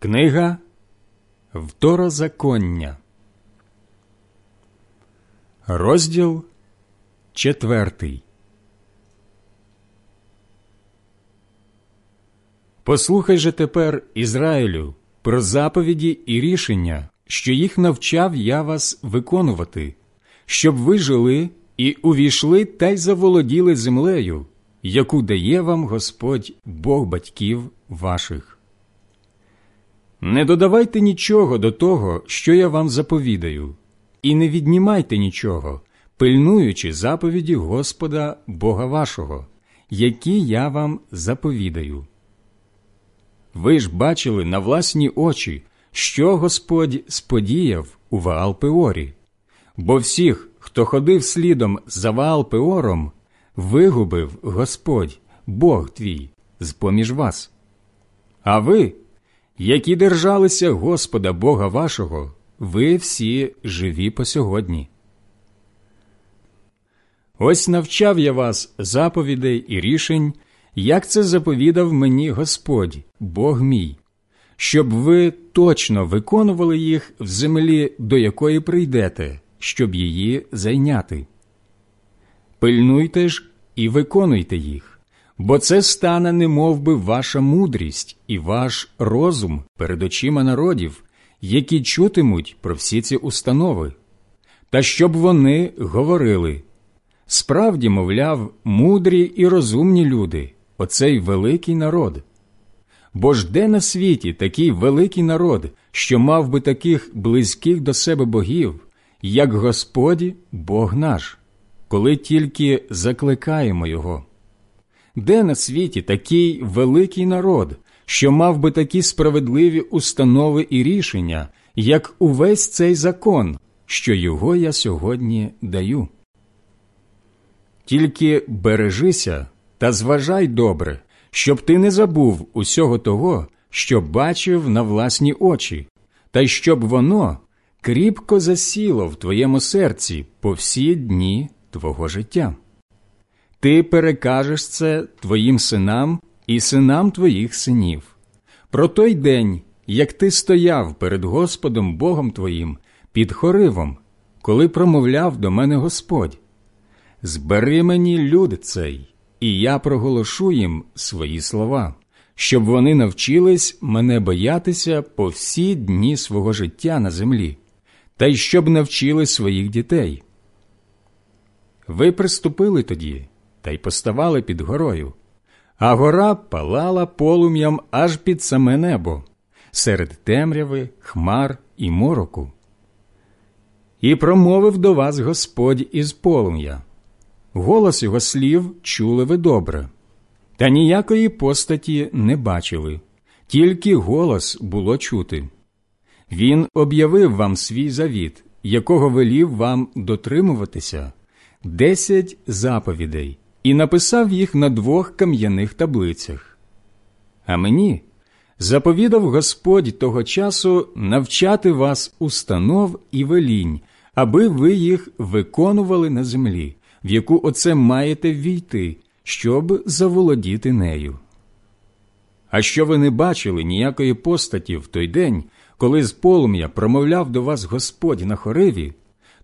Книга Второзаконня, розділ четвертий. Послухай же тепер, Ізраїлю, про заповіді і рішення, що їх навчав я вас виконувати, щоб ви жили і увійшли та й заволоділи землею, яку дає вам Господь Бог батьків ваших. Не додавайте нічого до того, що я вам заповідаю, і не віднімайте нічого, пильнуючи заповіді Господа Бога вашого, які я вам заповідаю. Ви ж бачили на власні очі, що Господь сподіяв у Ваал-Пеорі, бо всіх, хто ходив слідом за Ваал-Пеором, вигубив Господь, Бог твій, з поміж вас. А ви які держалися Господа Бога вашого, ви всі живі по сьогодні. Ось навчав я вас заповідей і рішень, як це заповідав мені Господь, Бог мій, щоб ви точно виконували їх в землі, до якої прийдете, щоб її зайняти. Пильнуйте ж і виконуйте їх бо це стане немов би ваша мудрість і ваш розум перед очима народів, які чутимуть про всі ці установи, та щоб вони говорили справді, мовляв, мудрі і розумні люди, оцей великий народ. Бо ж де на світі такий великий народ, що мав би таких близьких до себе богів, як Господі Бог наш, коли тільки закликаємо Його? Де на світі такий великий народ, що мав би такі справедливі установи і рішення, як увесь цей закон, що його я сьогодні даю? Тільки бережися та зважай добре, щоб ти не забув усього того, що бачив на власні очі, та й щоб воно кріпко засіло в твоєму серці по всі дні твого життя ти перекажеш це твоїм синам і синам твоїх синів. Про той день, як ти стояв перед Господом Богом твоїм під хоривом, коли промовляв до мене Господь. Збери мені люд цей, і я проголошу їм свої слова, щоб вони навчились мене боятися по всі дні свого життя на землі, та й щоб навчили своїх дітей. Ви приступили тоді та й поставали під горою, а гора палала полум'ям аж під саме небо, серед темряви, хмар і мороку. І промовив до вас Господь із полум'я. Голос його слів чули ви добре, та ніякої постаті не бачили, тільки голос було чути. Він об'явив вам свій завіт, якого велів вам дотримуватися, десять заповідей, і написав їх на двох кам'яних таблицях. А мені заповідав Господь того часу навчати вас установ і велінь, аби ви їх виконували на землі, в яку оце маєте війти, щоб заволодіти нею. А що ви не бачили ніякої постаті в той день, коли з полум'я промовляв до вас Господь на хориві,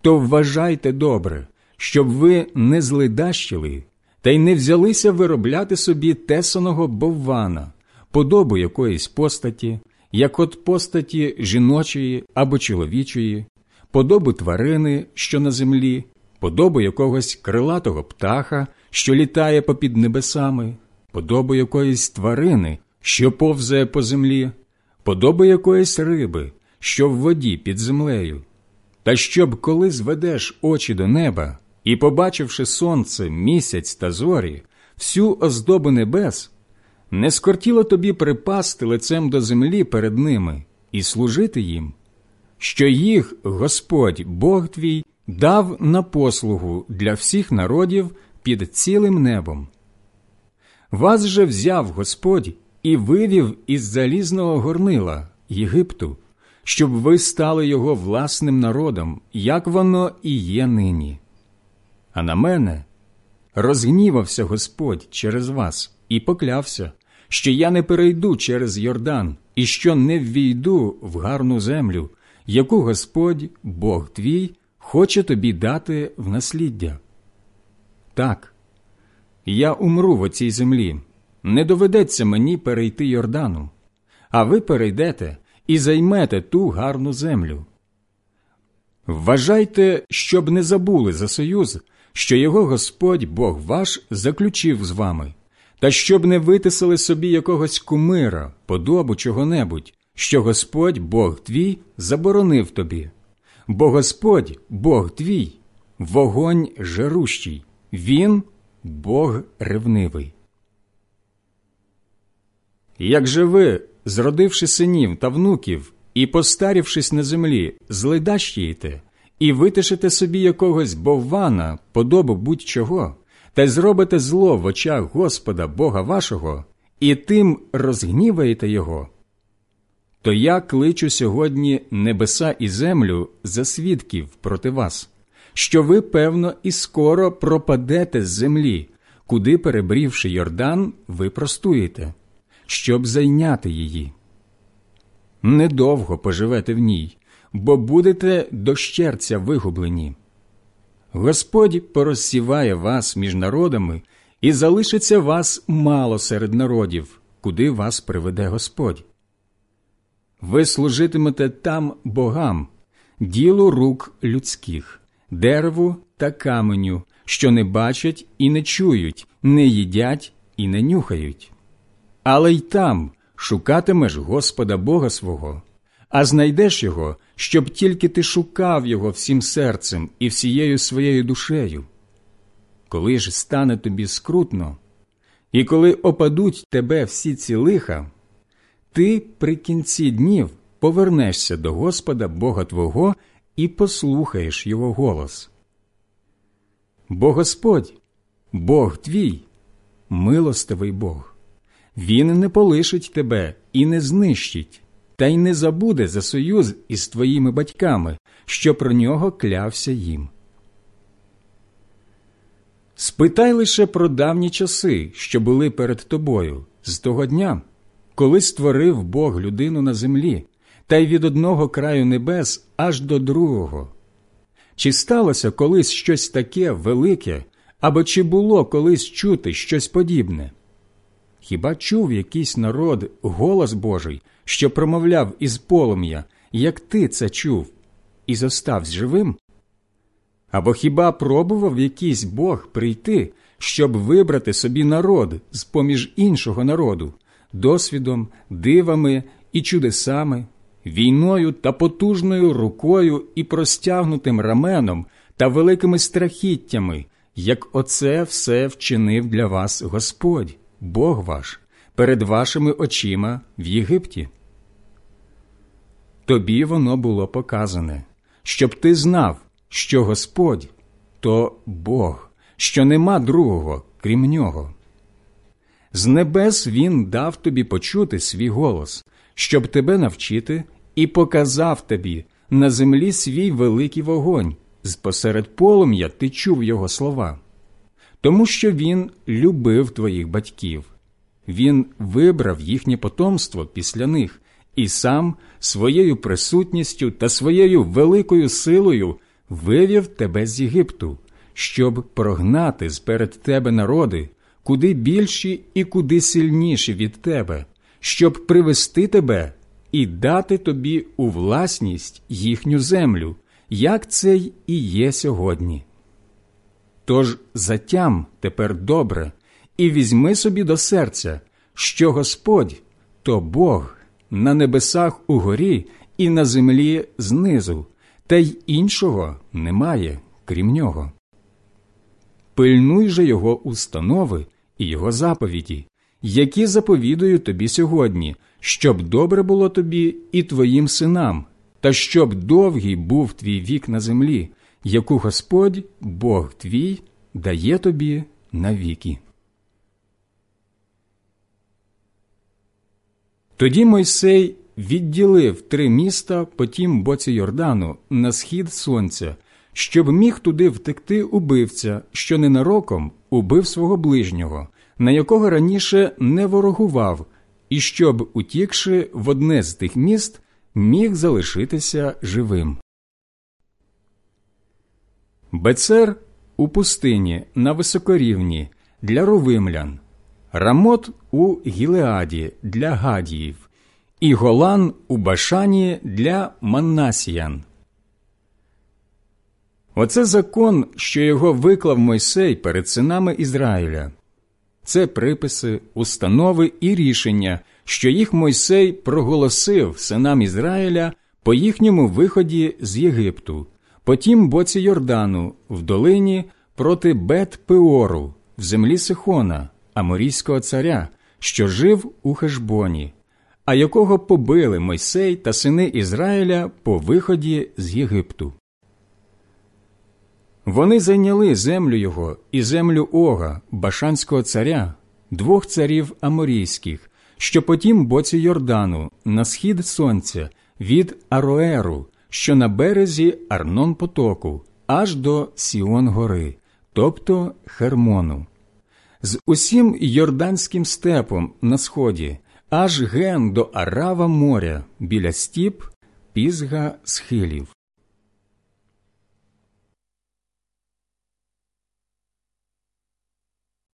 то вважайте добре, щоб ви не злидащили та й не взялися виробляти собі тесаного боввана, подобу якоїсь постаті, як от постаті жіночої або чоловічої, подобу тварини, що на землі, подобу якогось крилатого птаха, що літає попід небесами, подобу якоїсь тварини, що повзає по землі, подобу якоїсь риби, що в воді під землею. Та щоб коли зведеш очі до неба, і, побачивши сонце, місяць та зорі, всю оздобу небес, не скортіло тобі припасти лицем до землі перед ними і служити їм, що їх Господь Бог твій дав на послугу для всіх народів під цілим небом. Вас же взяв Господь і вивів із залізного горнила Єгипту, щоб ви стали його власним народом, як воно і є нині. А на мене розгнівався Господь через вас і поклявся, що я не перейду через Йордан і що не ввійду в гарну землю, яку Господь, Бог твій, хоче тобі дати в насліддя. Так, я умру в оцій землі, не доведеться мені перейти Йордану, а ви перейдете і займете ту гарну землю. Вважайте, щоб не забули за союз, що його Господь Бог ваш заключив з вами, та щоб не витисали собі якогось кумира, подобу чого-небудь, що Господь Бог твій заборонив тобі. Бо Господь, Бог твій, вогонь жарущий, Він Бог ревнивий. Як же ви, зродивши синів та внуків і постарівшись на землі, зледащієте і витишите собі якогось боввана, подобу будь-чого, та зробите зло в очах Господа Бога вашого, і тим розгніваєте Його, то я кличу сьогодні небеса і землю за свідків проти вас, що ви, певно, і скоро пропадете з землі, куди, перебрівши Йордан, ви простуєте, щоб зайняти її. Недовго поживете в ній, бо будете дощерця вигублені. Господь порозсіває вас між народами, і залишиться вас мало серед народів, куди вас приведе Господь. Ви служитимете там богам, ділу рук людських, дереву та каменю, що не бачать і не чують, не їдять і не нюхають. Але й там шукатимеш Господа Бога свого, а знайдеш його, щоб тільки ти шукав його всім серцем і всією своєю душею. Коли ж стане тобі скрутно, і коли опадуть тебе всі ці лиха, ти при кінці днів повернешся до Господа Бога Твого і послухаєш Його голос. Бо Господь, Бог твій, милостивий Бог, Він не полишить тебе і не знищить, та й не забуде за союз із твоїми батьками, що про нього клявся їм. Спитай лише про давні часи, що були перед тобою, з того дня, коли створив Бог людину на землі, та й від одного краю небес аж до другого. Чи сталося колись щось таке велике, або чи було колись чути щось подібне? Хіба чув якийсь народ голос Божий, що промовляв із полум'я, як ти це чув, і зоставсь живим? Або хіба пробував якийсь Бог прийти, щоб вибрати собі народ з поміж іншого народу, досвідом, дивами і чудесами, війною та потужною рукою і простягнутим раменом та великими страхіттями, як оце все вчинив для вас Господь, Бог ваш, перед вашими очима в Єгипті? Тобі воно було показане, щоб ти знав, що Господь то Бог, що нема другого, крім нього. З небес Він дав тобі почути свій голос, щоб тебе навчити, і показав тобі на землі свій великий вогонь, з посеред полум'я ти чув його слова, тому що він любив твоїх батьків, він вибрав їхнє потомство після них і сам своєю присутністю та своєю великою силою вивів тебе з Єгипту, щоб прогнати сперед тебе народи, куди більші і куди сильніші від тебе, щоб привести тебе і дати тобі у власність їхню землю, як це й і є сьогодні. Тож затям тепер добре, і візьми собі до серця, що Господь то Бог на небесах угорі і на землі знизу, та й іншого немає, крім нього. Пильнуй же його установи і його заповіді, які заповідую тобі сьогодні, щоб добре було тобі і твоїм синам, та щоб довгий був твій вік на землі, яку Господь, Бог твій, дає тобі навіки. Тоді Мойсей відділив три міста по тім боці Йордану на схід сонця, щоб міг туди втекти убивця, що ненароком убив свого ближнього, на якого раніше не ворогував, і щоб, утікши в одне з тих міст, міг залишитися живим. Бецер у пустині на високорівні для ровимлян, Рамот у Гілеаді для гадіїв, і Голан у Башані для Маннасіян. Оце закон, що його виклав Мойсей перед синами Ізраїля. Це приписи, установи і рішення, що їх Мойсей проголосив синам Ізраїля по їхньому виході з Єгипту, по тім боці Йордану, в долині проти Бет Пеору, в землі Сихона, Аморійського царя, що жив у Хешбоні, а якого побили Мойсей та сини Ізраїля по виході з Єгипту. Вони зайняли землю його і землю Ога, Башанського царя, двох царів аморійських, що по тім боці Йордану, на схід сонця, від Ароеру, що на березі Арнон потоку, аж до Сіон гори, тобто Хермону, з усім Йорданським степом на сході, аж ген до Арава моря біля стіп, пізга схилів.